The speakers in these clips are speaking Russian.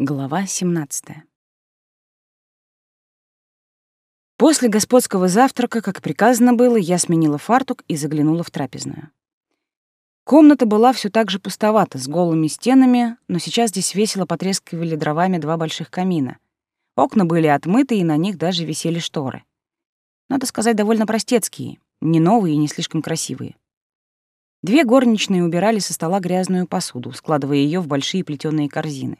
Глава 17. После господского завтрака, как приказано было, я сменила фартук и заглянула в трапезную. Комната была все так же пустовата, с голыми стенами, но сейчас здесь весело потрескивали дровами два больших камина. Окна были отмыты, и на них даже висели шторы. Надо сказать, довольно простецкие, не новые и не слишком красивые. Две горничные убирали со стола грязную посуду, складывая ее в большие плетеные корзины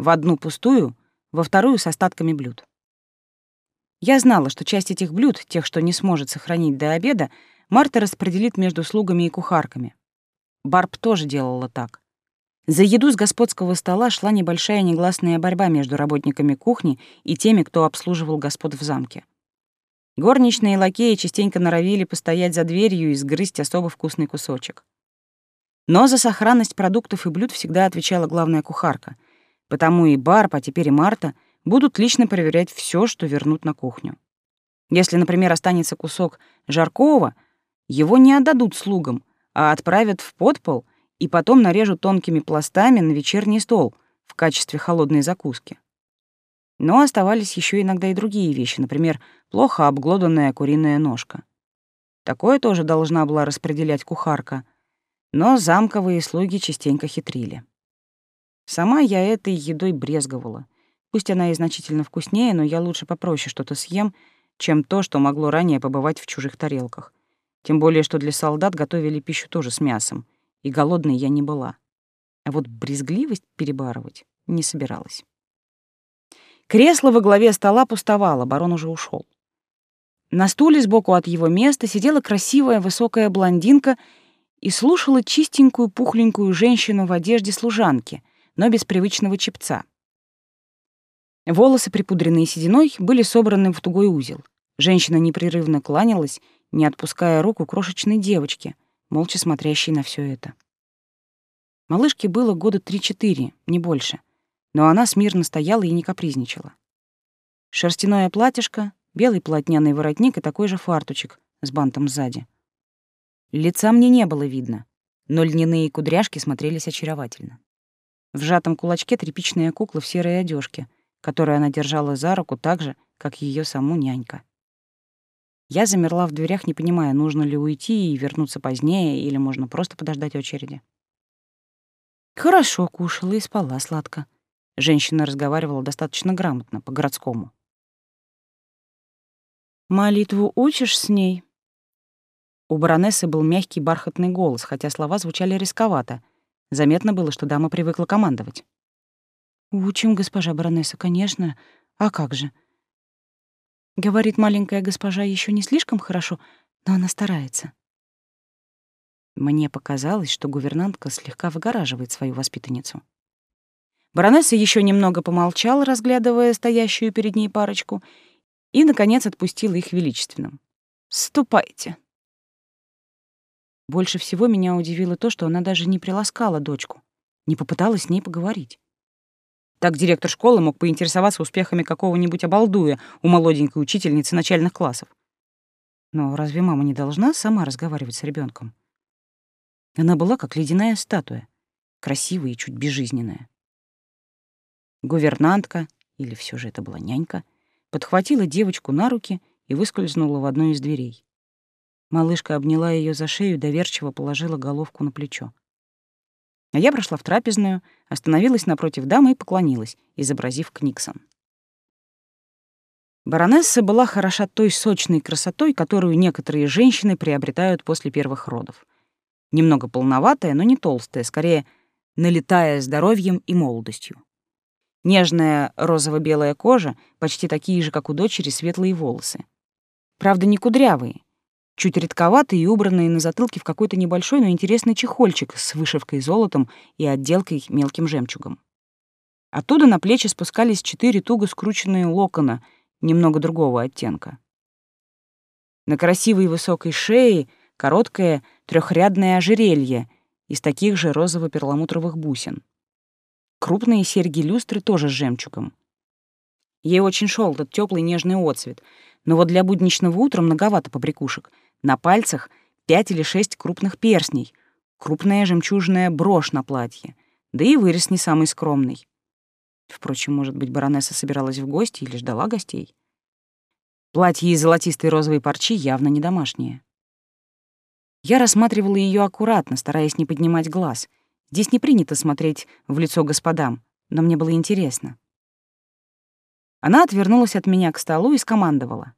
в одну пустую, во вторую с остатками блюд. Я знала, что часть этих блюд, тех, что не сможет сохранить до обеда, Марта распределит между слугами и кухарками. Барб тоже делала так. За еду с господского стола шла небольшая негласная борьба между работниками кухни и теми, кто обслуживал господ в замке. Горничные лакеи частенько норовили постоять за дверью и сгрызть особо вкусный кусочек. Но за сохранность продуктов и блюд всегда отвечала главная кухарка — Потому и Барб, а теперь и Марта будут лично проверять все, что вернут на кухню. Если, например, останется кусок жаркого, его не отдадут слугам, а отправят в подпол и потом нарежут тонкими пластами на вечерний стол в качестве холодной закуски. Но оставались еще иногда и другие вещи, например, плохо обглоданная куриная ножка. Такое тоже должна была распределять кухарка, но замковые слуги частенько хитрили. Сама я этой едой брезговала. Пусть она и значительно вкуснее, но я лучше попроще что-то съем, чем то, что могло ранее побывать в чужих тарелках. Тем более, что для солдат готовили пищу тоже с мясом, и голодной я не была. А вот брезгливость перебарывать не собиралась. Кресло во главе стола пустовало, барон уже ушел. На стуле сбоку от его места сидела красивая высокая блондинка и слушала чистенькую пухленькую женщину в одежде служанки, но без привычного чепца. Волосы, припудренные сединой, были собраны в тугой узел. Женщина непрерывно кланялась, не отпуская руку крошечной девочки, молча смотрящей на все это. Малышке было года три-четыре, не больше, но она смирно стояла и не капризничала. Шерстяное платьишко, белый полотняный воротник и такой же фартучек с бантом сзади. Лица мне не было видно, но льняные кудряшки смотрелись очаровательно. В сжатом кулачке тряпичная кукла в серой одежке, которую она держала за руку так же, как ее саму нянька. Я замерла в дверях, не понимая, нужно ли уйти и вернуться позднее, или можно просто подождать очереди. Хорошо кушала и спала сладко. Женщина разговаривала достаточно грамотно, по-городскому. «Молитву учишь с ней?» У баронессы был мягкий бархатный голос, хотя слова звучали рисковато, Заметно было, что дама привыкла командовать. «Учим, госпожа баронесса, конечно. А как же?» Говорит маленькая госпожа еще не слишком хорошо, но она старается. Мне показалось, что гувернантка слегка выгораживает свою воспитанницу. Баронесса еще немного помолчала, разглядывая стоящую перед ней парочку, и, наконец, отпустила их величественным. «Ступайте». Больше всего меня удивило то, что она даже не приласкала дочку, не попыталась с ней поговорить. Так директор школы мог поинтересоваться успехами какого-нибудь обалдуя у молоденькой учительницы начальных классов. Но разве мама не должна сама разговаривать с ребенком? Она была как ледяная статуя, красивая и чуть безжизненная. Гувернантка, или все же это была нянька, подхватила девочку на руки и выскользнула в одну из дверей. Малышка обняла ее за шею и доверчиво положила головку на плечо. А я прошла в трапезную, остановилась напротив дамы и поклонилась, изобразив Книксон. Баронесса была хороша той сочной красотой, которую некоторые женщины приобретают после первых родов. Немного полноватая, но не толстая, скорее налетая здоровьем и молодостью. Нежная розово-белая кожа, почти такие же, как у дочери, светлые волосы. Правда, не кудрявые, чуть редковатые и убранные на затылке в какой-то небольшой, но интересный чехольчик с вышивкой золотом и отделкой мелким жемчугом. Оттуда на плечи спускались четыре туго скрученные локона немного другого оттенка. На красивой высокой шее короткое трехрядное ожерелье из таких же розово-перламутровых бусин. Крупные серьги-люстры тоже с жемчугом. Ей очень шел этот теплый нежный отцвет, но вот для будничного утра многовато побрякушек — на пальцах пять или шесть крупных перстней, крупная жемчужная брошь на платье, да и вырез не самый скромный. Впрочем, может быть, баронесса собиралась в гости или ждала гостей. Платье из золотистой розовой парчи явно не домашнее. Я рассматривала ее аккуратно, стараясь не поднимать глаз. Здесь не принято смотреть в лицо господам, но мне было интересно. Она отвернулась от меня к столу и скомандовала.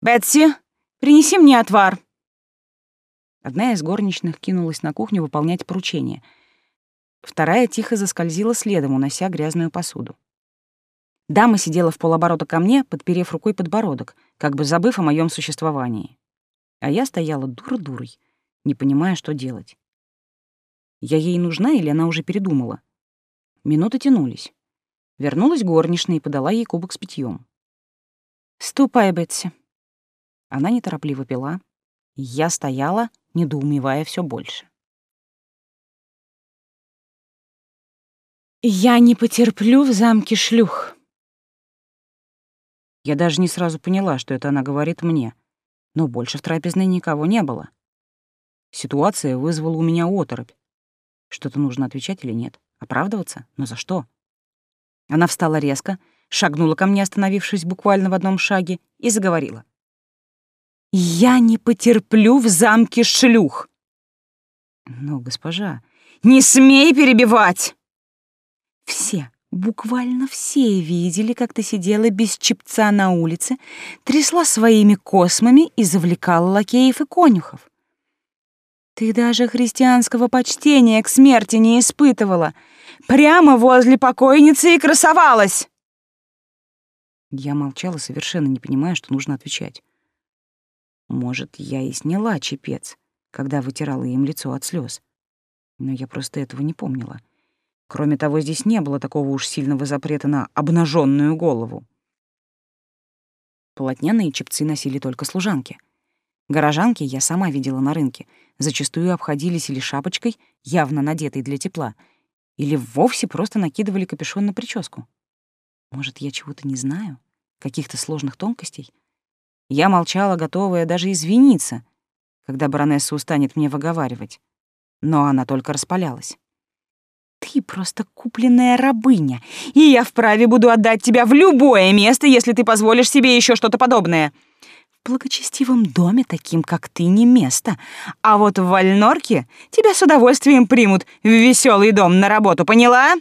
«Бетси, принеси мне отвар!» Одна из горничных кинулась на кухню выполнять поручение. Вторая тихо заскользила следом, унося грязную посуду. Дама сидела в полоборота ко мне, подперев рукой подбородок, как бы забыв о моем существовании. А я стояла дура-дурой, не понимая, что делать. Я ей нужна или она уже передумала? Минуты тянулись. Вернулась горничная и подала ей кубок с питьем. «Ступай, Бетси». Она неторопливо пила. Я стояла, недоумевая все больше. «Я не потерплю в замке шлюх». Я даже не сразу поняла, что это она говорит мне, но больше в трапезной никого не было. Ситуация вызвала у меня оторопь. Что-то нужно отвечать или нет? Оправдываться? Но за что? Она встала резко, шагнула ко мне, остановившись буквально в одном шаге, и заговорила. «Я не потерплю в замке шлюх!» «Но, госпожа, не смей перебивать!» «Все, буквально все видели, как ты сидела без чепца на улице, трясла своими космами и завлекала лакеев и конюхов. Ты даже христианского почтения к смерти не испытывала. Прямо возле покойницы и красовалась. Я молчала, совершенно не понимая, что нужно отвечать. Может, я и сняла чепец, когда вытирала им лицо от слез. Но я просто этого не помнила. Кроме того, здесь не было такого уж сильного запрета на обнаженную голову. Полотняные чепцы носили только служанки. Горожанки я сама видела на рынке, зачастую обходились или шапочкой, явно надетой для тепла, или вовсе просто накидывали капюшон на прическу. Может, я чего-то не знаю? Каких-то сложных тонкостей? Я молчала, готовая даже извиниться, когда баронесса устанет мне выговаривать. Но она только распалялась. «Ты просто купленная рабыня, и я вправе буду отдать тебя в любое место, если ты позволишь себе еще что-то подобное благочестивом доме таким, как ты, не место. А вот в Вальнорке тебя с удовольствием примут в веселый дом на работу, поняла?»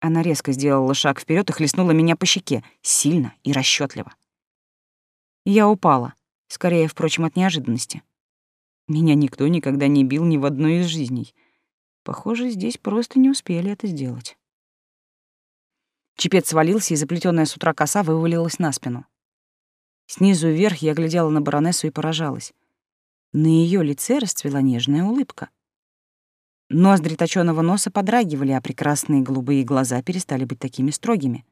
Она резко сделала шаг вперед и хлестнула меня по щеке, сильно и расчетливо. Я упала, скорее, впрочем, от неожиданности. Меня никто никогда не бил ни в одной из жизней. Похоже, здесь просто не успели это сделать. Чепец свалился, и заплетённая с утра коса вывалилась на спину. Снизу вверх я глядела на баронессу и поражалась. На ее лице расцвела нежная улыбка. Ноздри точёного носа подрагивали, а прекрасные голубые глаза перестали быть такими строгими.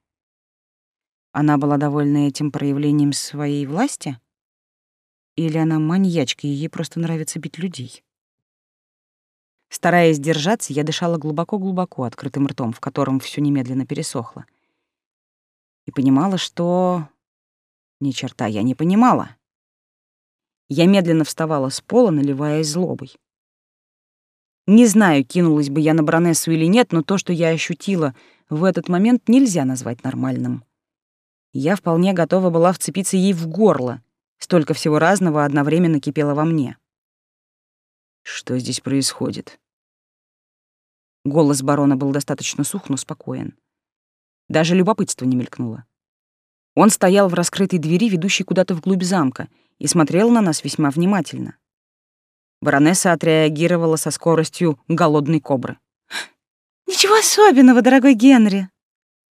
Она была довольна этим проявлением своей власти? Или она маньячка, и ей просто нравится бить людей? Стараясь держаться, я дышала глубоко-глубоко, открытым ртом, в котором все немедленно пересохло. И понимала, что ни черта я не понимала. Я медленно вставала с пола, наливаясь злобой. Не знаю, кинулась бы я на баронессу или нет, но то, что я ощутила в этот момент, нельзя назвать нормальным. Я вполне готова была вцепиться ей в горло. Столько всего разного одновременно кипело во мне. Что здесь происходит? Голос барона был достаточно сух, но спокоен. Даже любопытство не мелькнуло. Он стоял в раскрытой двери, ведущей куда-то вглубь замка, и смотрел на нас весьма внимательно. Баронесса отреагировала со скоростью голодной кобры. «Ничего особенного, дорогой Генри!»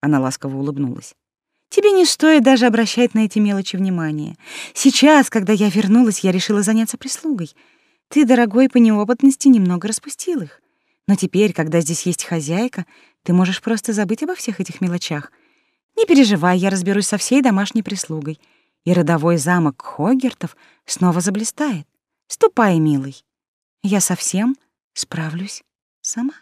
Она ласково улыбнулась. «Тебе не стоит даже обращать на эти мелочи внимания. Сейчас, когда я вернулась, я решила заняться прислугой. Ты, дорогой, по неопытности немного распустил их. Но теперь, когда здесь есть хозяйка, ты можешь просто забыть обо всех этих мелочах — не переживай, я разберусь со всей домашней прислугой, и родовой замок Хогертов снова заблистает. Ступай, милый. Я совсем справлюсь сама.